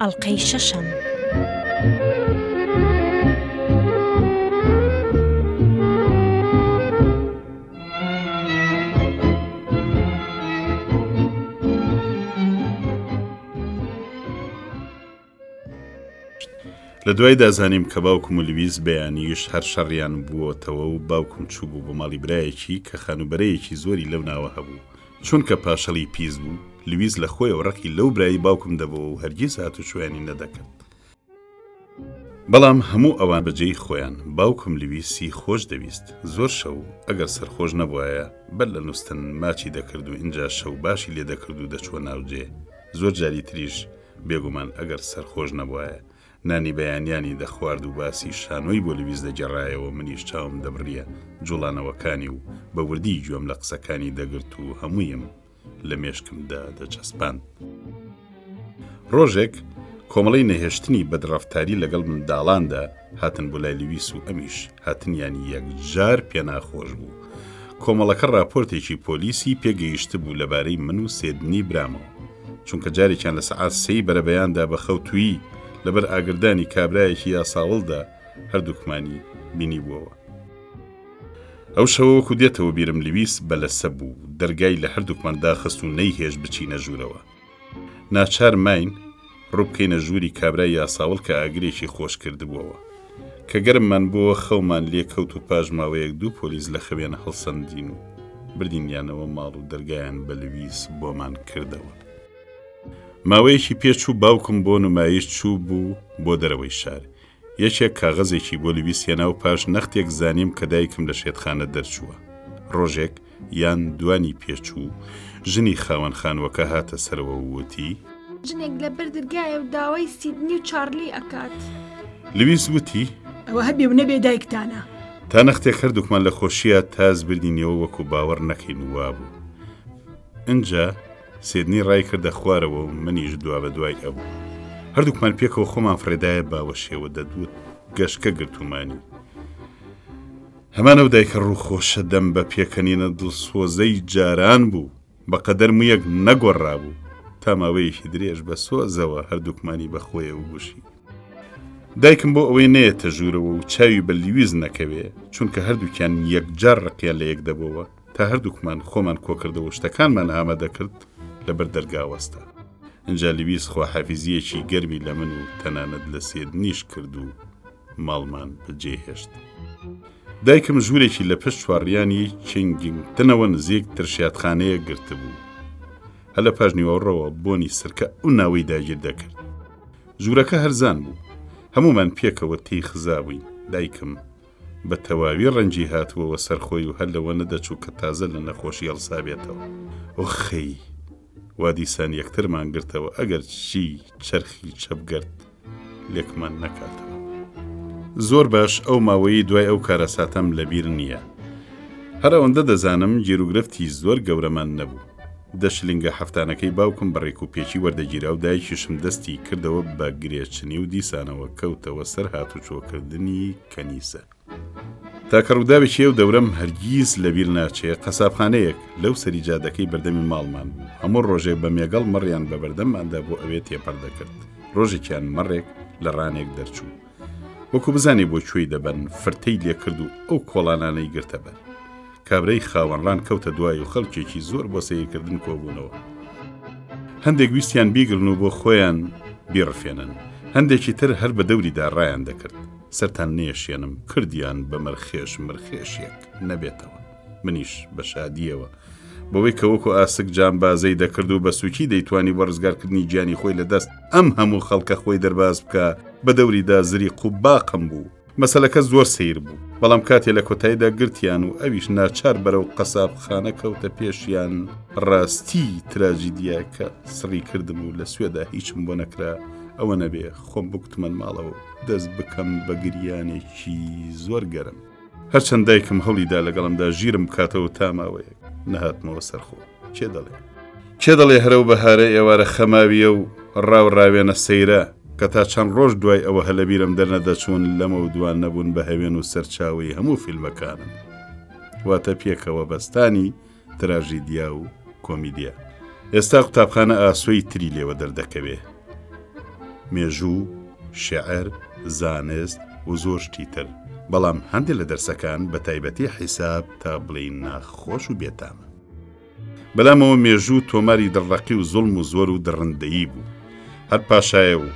ئەڵقەی شەشەم. لە دوای دازانیم کە باوکم و لویز بەیانیش هەر شەڕیان بووەتەوە و باوکم چوو بوو بۆ ماڵی برایەکی کە خانوبەرەیەکی زۆری لەو ناوە هەبوو چونکە پاشەڵی پیس بوو، لویس لە خۆیەوە ڕقی لەو برای باوکم دەبۆوە و هەرگیز هاتوچۆیانی نەدەکرد. بەڵام هەموو ئەوان بە جێی خۆیان، باوکم لویسی خۆش دەویست. زۆر شەو، ئەگەر سەرخۆش نەبوایە، بەر لە نووستن، ماچی دەکرد و ئینجا شەو باشی لێ دەکرد و دەچووە ناو جێ. زۆر جاری تریش، بێگومان، ئەگەر سەرخۆش نەبوایە، نانی بەیانیانی دەخوارد و باسی شانۆی بۆ لویس دەگێڕایەوە، منیش چاوم دەبڕییە جوڵانەوەکانی و بە وردی گوێم لە قسەکانی دەگرت و هەموویم لە مێشکمدا دەچەسپاند. ڕۆژێک کۆمەڵەی نەهێشتنی بەدڕەفتاری لەگەڵ منداڵاندا هاتن بۆ لای لویس و ئەمیش، هاتنیان یەکجار پێناخۆش بوو. کۆمەڵەکە ڕاپۆرتێکی پۆلیسی پێگەیشتبوو لەبارەی من و سێدنی برامەوە. چونکە جارێکیان لە سەعات سێی بەرەبەیاندا بە خەوتوویی لەبەر ئاگردانی کابرایەکی یاساوڵدا هەردووکمانی بینیبووەوە. ئەو شەوە وەکو دێتەوە بیرم لویس بەلەسە بوو، دەرگای لە هەردووکمان داخست و نەیهێشت بچینە ژوورەوە. ناچار ماین ڕووبکەینە ژووری کابرای یاساوڵ کە ئاگرێکی خۆش کردبووەوە. کە گەرممان بۆوە خەومان لێ کەوت و پاش ماوەیەک دوو پۆلیس لە خەویان هەڵسەندین و بردینیانەوە ماڵ و دەرگایان بە لویس بۆمان کردەوە. ماوەیەکی پێ چوو باوکم بۆ نمایش چوو بوو بۆ دەرەوەی شار. یەکێک کاغەزێکی بۆ لویس هێنا و پاش نەختێک زانیم کە دایکم لە شێتخانە دەرچووە. ڕۆژێک، یان دوانی پێچوو، ژنی خاوەن خانووەکە هاتە سەرەوە و وتی. ژنێک لە بەر درگایە و داوای سیدنی و چارلی ئەکات. لویس وتی. ئەوە هەبێ و نەبێ دایکتانە. تا نەختێک هەردووکمان لە خۆشییا تاس بردینیەوە وەکو باوەڕ نەکەین وابوو. ئنجا. سیدنی ڕایکردە خوارەوە و منیش دوابەدوای ئەو. هەردووکمان پێکەوە خۆمان فڕێدایە باوەشێوە دەدوت گەشکە گرتوومانی. هەمان ئەو دایکە ڕووخۆشە دەم بە پێکەنینە دڵسۆزەی جاران بوو، بەقەدەر موویەک نەگۆڕرابوو، تا ماوەیەکی درێژ بە سۆزەوە هەردووکمانی بە خۆیە و گووشی. دایکم بۆ ئەوەی نەیەتە ژوورەوە و چاوی بە لیویز نەکەوێ، چونکە هەردووکیان یەکجار ڕقیان لە یەک دەبۆوە، تا هەردووکمان خۆمان کۆکردەوە شتەکانمان ئامادە کرد لەبەر دەرگا وەستا. ئینجا لویس خواحافیزییەکی گەرمی لە من و تەنانەت لە سیدنیش کرد و ماڵمان بەجێ هێشت. دایکم ژوورێکی لە پشت چوارڕیانی کینگینگتنەوە نزیک ترشیاتخانەیەک گرتبوو. هەر لە پاشنیوەڕۆوە بۆنی سرکە ئەو ناوەی داگیر دەکرد. ژوورەکە هەرزان بوو. هەموومان پێکەوە تێی خزابووین. دایکم. بە تەواوی ڕەنگی هاتبووە سەر خۆی و هەر لەوە نەدەچوو کە تازە لە نەخۆشی هەڵسابێتەوە. ئۆخەی! وا دیسان یەکترمان گرتەوە، ئەگەر چی چەرخی چەپگەرد لێکمان نەکاتەوە. زۆر باش ئەو ماوەیەی دوای ئەو کارەساتەم لەبیر نییە. هەر ئەوەندە دەزانم گیروگرفتی زۆر گەورەمان نەبوو. دە شلینگە هەفتانەکەی باوکم بە ڕێک و پێکی وەردەگیرا و دایکیشم دەستی کردەوە بە گرێچنی و دیسانەوە کەوتەوە سەر هاتوچۆکردنی کەنیسە. تاکە ڕووداوێکی ئەو دەورەم هەرگیز لەبیر ناچێ، قەسابخانەیەک لەو سەری جادەکەی بەردەمی ماڵمان بوو، هەموو ڕۆژێ بە مێگەڵ مەڕیان بە بەردەمماندا بۆ ئەوێ تێپەڕ دەکرد، ڕۆژێکیان مەڕێک لە ڕانێک دەرچوو، وەکو بزانێ بۆ کوێی دەبەن فرتەی لێکرد و ئەو کۆڵانانەی گرتە بەر. کابرای خاوەنڕان کەوتە دوای و خەڵکێکی زۆر بۆ سەیرکردن کۆبوونەوە. هەندێک ویستیان بیگرن و بۆ خۆیان بیڕفێنن، هەندێکی تر هەر بە دەوریدا ڕایان دەکرد. سەرتان نەیەشێنم کردیان بە مەرخێش مرخێشێک نەبێتەوە. منیش بە شادییەوە. بەوەی کە وەکو ئاسک جامبازەی دەکرد و بە سوکی دەیتوانی بۆ ڕزگارکردنی گیانی خۆی لە دەست ئەم هەموو خەڵکە خۆی دەرباز بکە بە دەوریدا زری قوباقم بوو. مەسەلەکە زۆر سەیر بوو، بەڵام کاتێ لە کۆتایدا گرتیان و ئەویش ناچار بەرەو قەسابخانە کەوتە پێشیان، ڕاستیی تراجیدیاکە سڕی کردم و لە سوێدا هیچم بۆ نەکرا ئەوە نەبێ خۆم بکوتمەن ماڵەوە و دەست بکەم بە گریانێکی زۆر گەرم. هەرچەند دایکم هەوڵیدا لەگەڵمدا ژیرم بکاتەوە تا ماوەیەک نەهاتمەوە سەرخۆ کێ دەڵێ کێ دەڵێ هەرەو بەهارە ئێوارە خەماویە و ڕاو ڕاوێنە سەیرە کە تا چەند ڕۆژ دوای ئەوە هە لەبیرم دەرنەدەچوون لەمەو دوا نەبوون بە هەوێن و سەرچاوەی هەموو فیلمەکانم واتە پێکەوە بەستانی تراژیدیا و کۆمیدیا ئێستا قوتابخانە ئاسۆی تری لێوە دەردەکەوێ مێژوو شعر زانست و زۆر شتی تر بەڵام هەندێک لە دەرسەکان بە تایبەتی حیساب تا بڵین ناخۆش و بێتامە بەلامەوە مێژوو تۆماری دڕڕەقی و زۆڵم و زۆر و دڕندەیی بوو هەر پاشایە و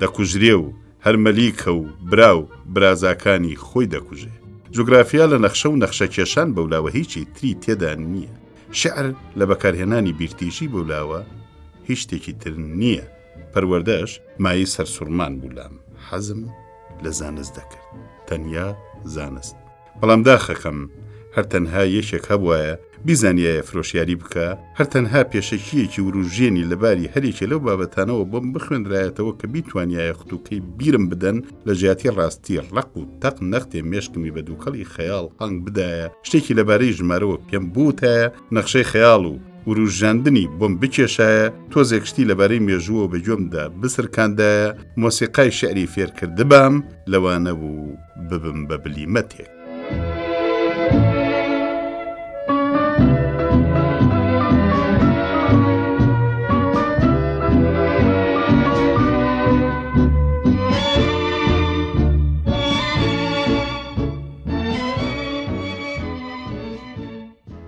دەکوژرێ و هەر مەلیکە و برا و برازاکانی خۆی دەکوژێ. جوگرافیا لە نەخشە و نەخشەکێشان بەولاوە هیچی تری تێدا نییە. شیعر لە بەکارهێنانی بیرتیژی بەولاوە هیچ شتێکی تر نییە. پەروەردەش مایەی سەرسوڕمان بوو لام. حەزم لە زانست دەکرد. تەنیا زانست. بەڵام داخەکەم هەر تەنها یەکێک هەبوایە بیزانیایە فرۆشیاری بکە، هەر تەنها پێشەکییەکی وروژێنی لەباری هەریەکێ لەو بابەتانەوە بۆم بخوێنرایەتەوە کە بیتوانیایە ختوکەی بیرم بدەن لە جیاتی ڕاستی ڕەق و تەق نەختێ مێشکمی بە دوکەڵی خەیاڵ هانگ بدایە شتێکی لەبارەی ژمارەوە پێم بوتایە نەخشەی خەیاڵ و وروژاندنی بۆم بکێشایە تۆزێک شتی لەبارەی مێژووەوە بە گوێمدا بسرکاندایە مۆسیقای شعری فێرکردبام لەوانەبوو. ببم بە بلیمەتێک.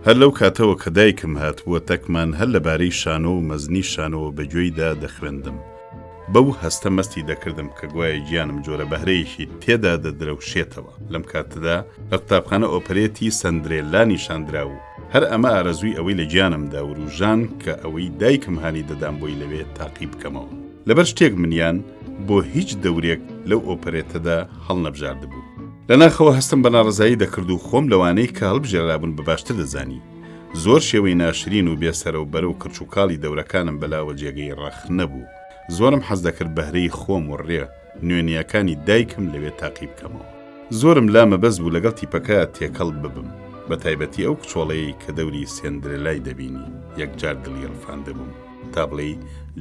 هەر لەو کاتەوە کە دایکم هاتبووە تەکمان هەر لەبارەی شانۆ و مەزنی شانۆوە بەگوێیدا دەخوێندم. بەو هەستە مەستی دەکردم کە گوایە گیانم جۆرە بەهرەیەکی تێدا دەدرەوشێتەوە، لەم کاتەدا لە قوتابخانە ئۆپەرێتی سەندرێللا نیشاندرا و هەر ئەمە ئارەزووی ئەوەی لە گیانمدا ورووژان کە ئەوەی دایکم هانی دەدام بۆی لەوێ تاقی بکەمەوە. لەبەر شتێک منیان بۆ هیچ دەورێک لەو ئۆپەرێتەدا هەڵنەبژاردبوو. لە ناخەوە هەستم بە ناڕەزایی دەکرد و خۆم لەوانەی کە هەڵبژێررابوون بە باشتر دەزانی. زۆر شێوەی ناشرین و بێ سەرەو بەرەو کرچ و کاڵی دەورەکانم بەلاوە جێگەی ڕەخنە بوو. زۆرم حەز دەکرد بەهرەی خۆم و ڕێ نوێنییەکانی دایکم لەوێ تاقی بکەمەوە. زۆرم لا مەبەست بوو لەگەڵ تیپەکە تێکەڵ ببم، بە تایبەتی ئەو کچۆڵەیەی کە دەوری سێندرێلای دەبینی، یەکجار دڵی ڕفاندبووم، تا بڵێی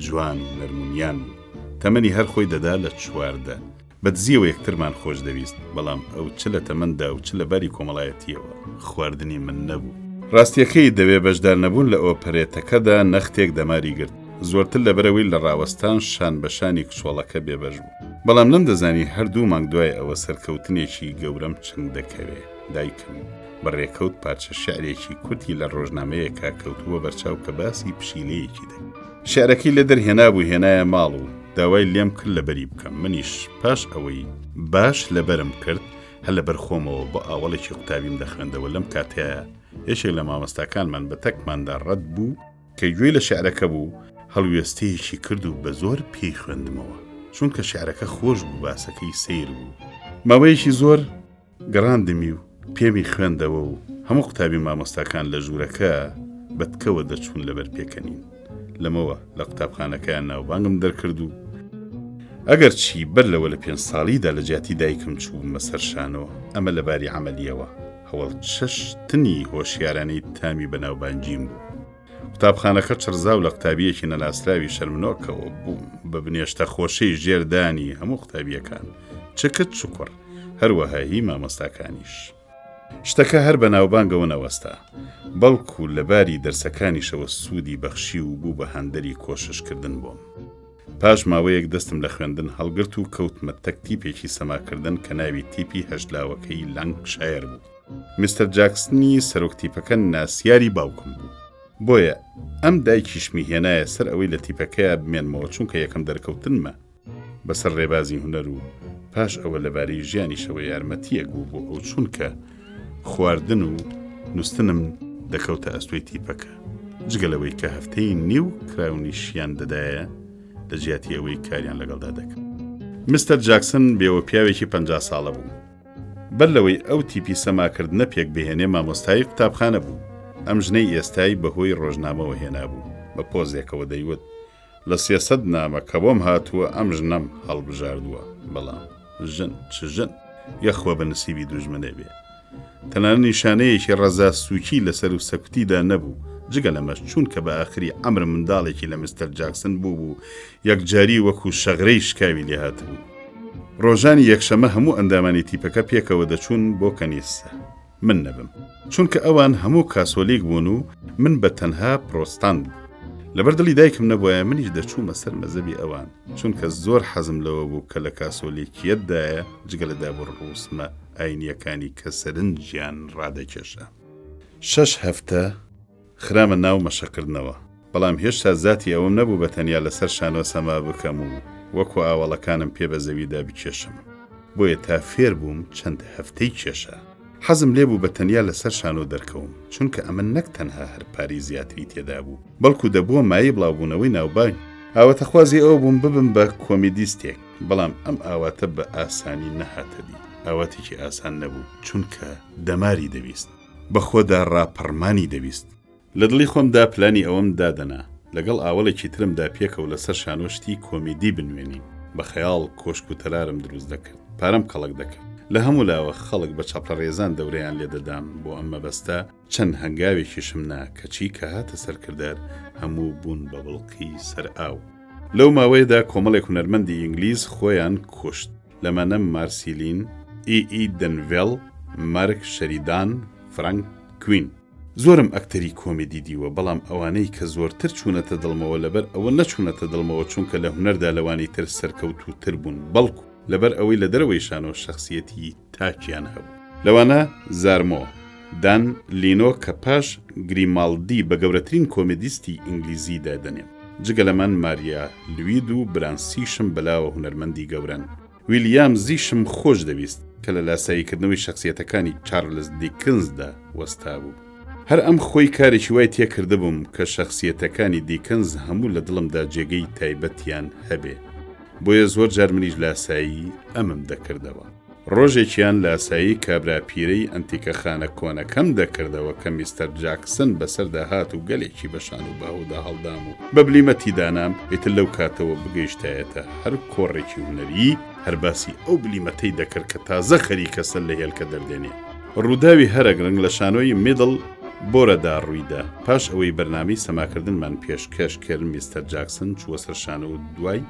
جوان و نەرمونیان بوو، تەمەنی هەر خۆی دەدا لە چواردە. بە دزیەوە یەکترمان خۆش دەویست، بەڵام ئەو چ لە تەمەندا و چ لە باری کۆمەڵایەتیەوە خواردنی من نەبوو. ڕاستیەکەی دەوێ بەشدار نەبوون لە ئۆپەرێتەکەدا نەختێک دەماری گرت، زۆرتر لە بەرەوەی لە ڕاوەستان شان بە شانی کچۆڵەکە بێبەش بوو. بەڵام نەمدەزانی هەر دوو مانگ دوای ئەوە سەرکەوتنێکی گەورەم چنگ دەکەوێ. دایکم بە ڕێکەوت پارچە شیعرێکی کورتی لە ڕۆژنامەیەکا کەوتبووە بەرچاو کە باسی پشیلەیەکی دەکرد. شعرەکەی لێ دەرهێنابوو هێنایە ماڵ و داوای لێم کرد لەبەری بکەم منیش پاش ئەوەی باش لەبەرم کرد هەر لەبەر خۆمەوە بۆ ئاوەڵێکی قوتابیم دەخوێندەوە لەم کاتەیە یەکێک لە مامەستاکانمان بە تەکماندا ڕەت بوو کە گوێی لە شعرەکە بوو هەڵوێستەیەکی کرد و بە زۆر پێی خوێندمەوە چونکە شعرەکە خۆش بوو باسەکەی سیر بوو ماوەیەکی زۆر گەڕاندمی و پێمی خوێندەوە و هەموو قوتابی مامۆستاکان لە ژوورەکە بە تکەوە دەچوون لەبەر پێکەنین لەمەوە لە قوتابخانەکەیان ناوبانگم دەرکرد و ئەگەر چی بەر لەوە لە پێنج ساڵیدا لە جیاتی دایکم چووبمە سەر شانۆ ئەمە لە باری عەمەلییەوە هەوەڵ چەشتنی هۆشیارانەی تامی بەناوبانگیم بوو. قوتابخانەکە چڕزاو لە قوتابییەکی نەناسراوی شەرمنۆکەوە بوو بە بنێشتە خۆشەی ژێردانی هەموو قوتابییەکان چکت چکوڕ هەروەها هی مامۆستاکانیش. شتەکە هەر بە ناوبانگەوە نەوەستا، بەڵکو لە باری دەرسەکانیشەوە سوودی بەخشی و بوو بە هاندەری کۆششکردن بۆم. پاش ماوەیەک دەستم لە خوێندن هەڵگرت و کەوتمە تەک تیپێکی سەماکردن کە ناوی تیپی هەشت لاوەکەی لانکشایەر بوو. مستەر جاکسنی سەرۆک تیپەکە ناسیاری باوکم بوو. بۆیە ئەم دایکیشمی هێنایە سەر ئەوەی لە تیپەکەیا بمێنمەوە چونکە یەکەم دەرکەوتنمە بەسەر ڕێبازی هونەر و پاش ئەوە لەبارەی ژیانیشەوە یارمەتیەک بوو بۆ ئەو چونکە خواردن و نوستنم دەکەوتە ئەستۆی تیپەکە جگە لەوەی کە هەفتەی نیو کراونیشیان دەدایە لە جیاتی ئەوەی کاریان لەگەڵدا دەکرد. مستەر جاکسن بێوە پیاوێکی پەنجا ساڵە بوو. بەر لەوەی ئەو تیپی سەماکردنە پێک بهێنێ مامۆستایی قوتابخانە بوو. ئەم ژنەی ئێستای بە هۆی ڕۆژنامەوە هێنابوو، بە پۆزێکەوە دەیوت، لە سێ سەد نامە کە بۆم هاتووە ئەم ژنەم هەڵبژاردووە، بەڵام ژن چ ژن، یەخوا بە نسیبی دوژمنێ بێ. تەنانەت نیشانەیەکی ڕەزا سووکی لە سەر و سەکوتیدا نەبوو، جگە لەمەش چوونکە بە ئاخری عەمر منداڵێکی لە مستەر جاکسن بووبوو یەکجاری وەکو شەغرەی شکاوی لێهاتبوو. ڕۆژانی یەکشەمە هەموو ئەندامانی تیپەکە پێکەوە دەچوون بۆ کەنیسە. من نەبم. چونکە ئەوان هەموو کاسۆلیک بوون و من بە تەنها پرۆستانت بووم. لەبەر دڵی دایکم نەبوایە منیش دەچوومە سەر مەزەبی ئەوان. چونکە زۆر حەزم لەوە بوو کە لە کاسۆلیکیەتدایە جگە لە داب و ڕووسمە ئاینیەکانی کە سەرنجیان ڕادەکێشا. شەش هەفتە. خرامە ناو مەشقکردنەوە، بەڵام هێشتا زاتی ئەوەم نەبوو بە تەنیا لەسەر شانۆ سەما بکەم و وەکو ئاوەڵەکانم پێ بە زەویدا بکێشم، بۆیە تا فێر بووم چەند هەفتەی کێشا. حەزم لێ بوو بە تەنیا لەسەر شانۆ دەرکەوم، چونکە ئەمە نەک تەنها هەر پارەی زیاتری تێدا بوو، بەڵکو دەبووە مایەی بڵاوبوونەوەی ناوبانگ. ئاواتەخوازی ئەوە بووم ببم بە کۆمیدیستێک، بەڵام ئەم ئاواتە بە ئاسانی نەهاتە دی، ئاواتێکی ئاسان نەبوو، چونکە دەماری دەویست. بە خۆدا ڕا پەڕمانی دەویست. لە دڵی خۆمدا پلانی ئەوەم دادەنا لەگەڵ ئاوەڵێکی ترمدا پێکەوە لە سەر شانۆ شتی کۆمیدی بنوێنین. بە خەیاڵ کۆشک و تەلارم دروست دەکرد. پارەم کەڵەک دەکرد. لە هەموو لاوە خەڵک بە چەپڵەڕێزان دەورەیان لێ دەدام بۆ ئەم مەبەستە. چەند هەنگاوێکیشم نا، کەچی کە هاتە سەر کردار، هەموو بوون بە بڵقی سەر ئاو. لەو ماوەیەدا کۆمەڵێک هونەرمەندی ئینگلیز خۆیان کوشت. لەمەنەم مارسیلین، ئی ئی دنڤێڵ، مەرک شەریدان، فرانک کوین. زۆرم ئەکتەری کۆمیدی دیوە بەڵام ئەوانەی کە زۆرتر چوونەتە دڵمەوە لەبەر ئەوە نەچوونەتە دڵمەوە چونکە لە هونەردا لەوانی تر سەرکەوتوو تر بوون بەڵکو لەبەر ئەوەی لە دەرەوەی شانۆ شەخسیەتی تاکیان هەبوو لەوانە زارمۆ، دان لینۆ کە پاش گریماڵدی بە گەورەترین کۆمێدیستی ئینگلیزی دادەنێم. جگە لەمن ماریا لوید و برانسیشم بەلاوە هونەرمەندی گەورەن. ویلیامزیشم خۆش دەویست کە لە لاساییکردنەوەی شەخسیەتەکانی چارلز دیکنزدا وەستابوو. هەر ئەم خۆی کارێکی وای تێ کردبووم کە شەخسیەتەکانی دیکنز هەموو لە دڵمدا جێگەی تایبەتیان هەبێ. بۆیە زۆر جار منیش لاسایی ئەمم دەکردەوە. ڕۆژێکیان لاسایی کابرا پیرەی ئەنتیکە خانە کۆنەکەم دەکردەوە کە میستەر جاکسن بەسەردا هات و گەلێکی بە شان و بەهەودا هەڵدام و بە بلیمەتی دانام، ئیتر لەو کاتەوە بگەیشتایەتە هەر کۆڕێکی هونەریی هەر باسی ئەو بلیمەتەی دەکرد کە تازە خەریکە سەر لە هێلکە دەردێنێ. ڕووداوی هەرە گرنگ لە شانۆی، میدڵ بۆرە، دا ڕووی دا. پاش ئەوەی بەرنامەی سەماکردنمان پێشکەش کرد، میستەر جاکسن چووە سەر شانۆ و دوای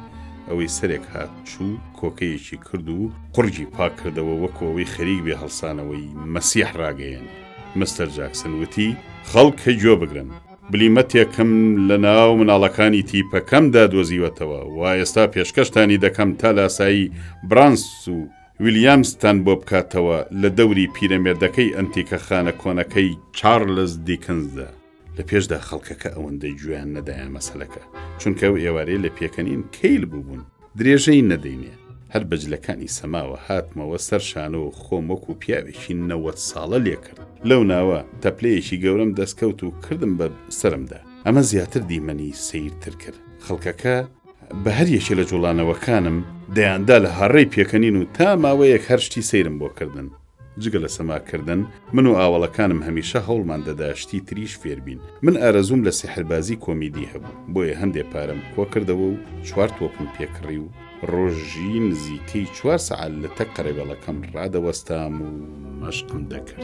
ئەوەی سەرێک هات چوو، کۆکەیەکی کرد و قوڕگی پاک کردەوە وەکو ئەوەی خەریک بێ هەڵسانەوەی مەسیح ڕاگەیەنێ. مستەر جاکسن وتی، خەڵک گوێ بگرن. بلیمەتێکم لە ناو مناڵەکانی تیپەکەمدا دۆزیوەتەوە و ئێستا پێشکەشتانی دەکەم تا لاسایی برانس و ویلیامزتان بۆ بکاتەوە لە دەوری پیرەمێردەکەی ئەنتیکەخانە کۆنەکەی چارلز دیکنزدا. لە پێشدا خەڵکەکە ئەوەندەی گوێیان نەدایە مەسەلەکە، چونکە ئەو ئێوارەیە لە پێکەنین کەیل بووبوون، درێژەی نەدەینێ، هەر بە جلەکانی سەماوە هاتمەوە سەر شانۆ و خۆم وەکوو پیاوێکی نەوەد ساڵە لێ کرد. لەو ناوە تەپلەیەکی گەورەم دەست کەوت و کردم بە سەرمدا. ئەمە زیاتر دیمەنی سەیرتر کرد. خەڵکەکە بە هەر یەکێ لە جووڵانەوەکانم دەیاندا لە هەڕەی پێکەنین و تا ماوەیەک هەر شتی سەیرم بۆ کردن. جگە لە سەماکردن، من و ئاوەڵەکانم هەمیشە هەوڵمان دەدا شتی تریش فێر بین. من ئارەزووم لە سیحربازی کۆمیدی هەبوو، بۆیە هەندێ پارەم کۆ کردەوە و چوار تۆپم پێ کڕی و ڕۆژی نزیکەی چوار سەعات لە تەک قەرەوێڵەکەم ڕادەوەستام و مەشقم دەکرد.